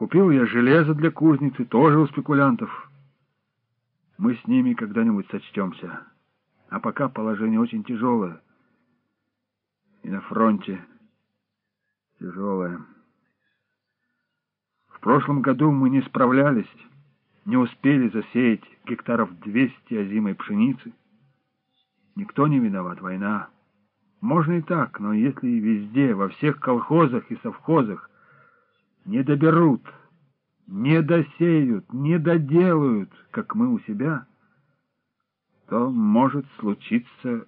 Купил я железо для кузницы, тоже у спекулянтов. Мы с ними когда-нибудь сочтемся. А пока положение очень тяжелое. И на фронте тяжелое. В прошлом году мы не справлялись, не успели засеять гектаров 200 озимой пшеницы. Никто не виноват, война. Можно и так, но если везде, во всех колхозах и совхозах не доберут, не досеют, не доделают, как мы у себя, то может случиться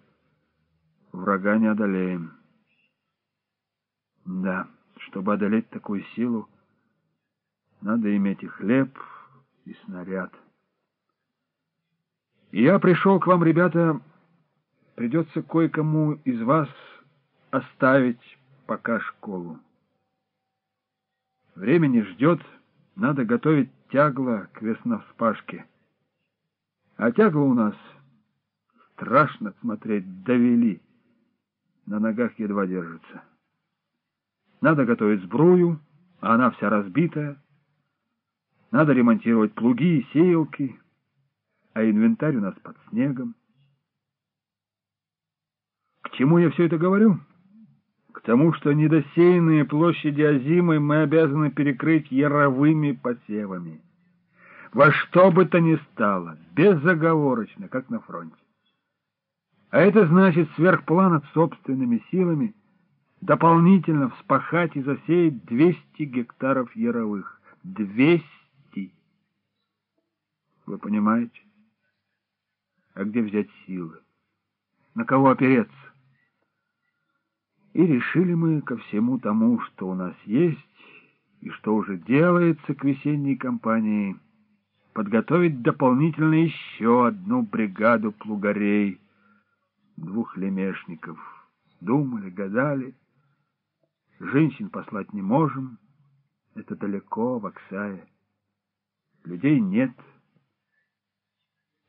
врага не одолеем. Да, чтобы одолеть такую силу, надо иметь и хлеб, и снаряд. И я пришел к вам, ребята, придется кое-кому из вас оставить пока школу. Времени ждет, надо готовить тягло к весновспашке. А тягло у нас, страшно смотреть, довели, на ногах едва держится. Надо готовить сбрую, а она вся разбитая. Надо ремонтировать плуги и сеялки, а инвентарь у нас под снегом. К чему я все это говорю? Тому, что недосеянные площади озимой мы обязаны перекрыть яровыми посевами. Во что бы то ни стало, безоговорочно, как на фронте. А это значит сверхпланов собственными силами дополнительно вспахать и засеять 200 гектаров яровых. 200! Вы понимаете? А где взять силы? На кого опереться? И решили мы ко всему тому, что у нас есть и что уже делается к весенней кампании, подготовить дополнительно еще одну бригаду плугарей, двух лемешников. Думали, гадали. Женщин послать не можем. Это далеко, в Оксае. Людей нет.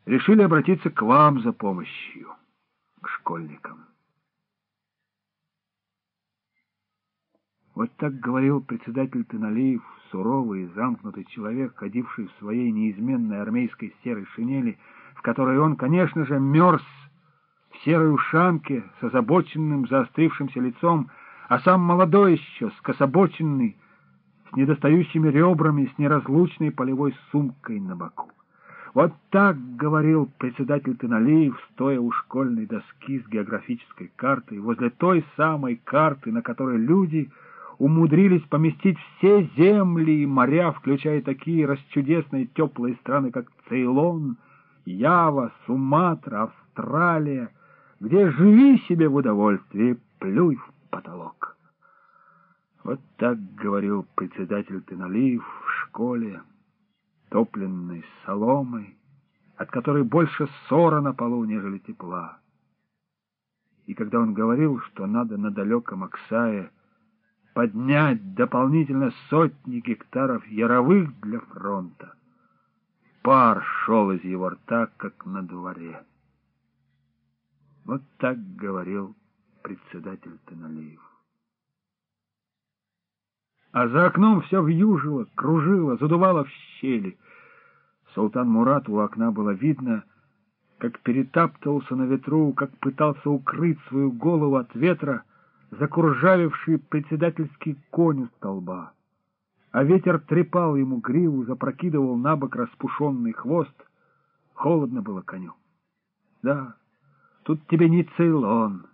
Решили обратиться к вам за помощью, к школьникам. Вот так говорил председатель Теналиев, суровый и замкнутый человек, ходивший в своей неизменной армейской серой шинели, в которой он, конечно же, мерз в серой ушанке с озабоченным заострившимся лицом, а сам молодой еще, скособоченный, с недостающими ребрами, с неразлучной полевой сумкой на боку. Вот так говорил председатель Теналиев, стоя у школьной доски с географической картой, возле той самой карты, на которой люди умудрились поместить все земли и моря, включая такие расчудесные теплые страны, как Цейлон, Ява, Суматра, Австралия, где живи себе в удовольствии, плюй в потолок. Вот так говорил председатель Теналиев в школе, топленной соломой, от которой больше ссора на полу, нежели тепла. И когда он говорил, что надо на далеком Оксае поднять дополнительно сотни гектаров яровых для фронта. Пар шел из его рта, как на дворе. Вот так говорил председатель Теналиев. А за окном все вьюжило, кружило, задувало в щели. Султан Мурат у окна было видно, как перетаптывался на ветру, как пытался укрыть свою голову от ветра, закуржавивший председательский конь у столба. А ветер трепал ему гриву, запрокидывал на бок распушенный хвост. Холодно было коню. Да, тут тебе не Цейлон.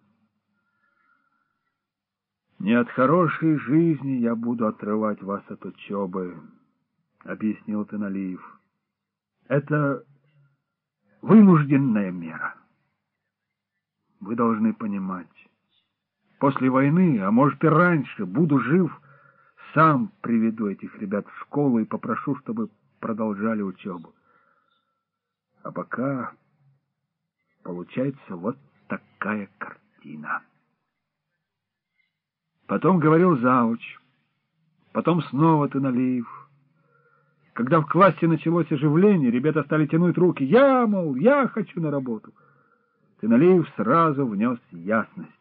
Не от хорошей жизни я буду отрывать вас от учебы, — объяснил Теналиев. Это вынужденная мера. Вы должны понимать, После войны, а может и раньше, буду жив, сам приведу этих ребят в школу и попрошу, чтобы продолжали учебу. А пока получается вот такая картина. Потом говорил Зауч, потом снова Таналиев. Когда в классе началось оживление, ребята стали тянуть руки. «Я, мол, я хочу на работу!» Таналиев сразу внес ясность.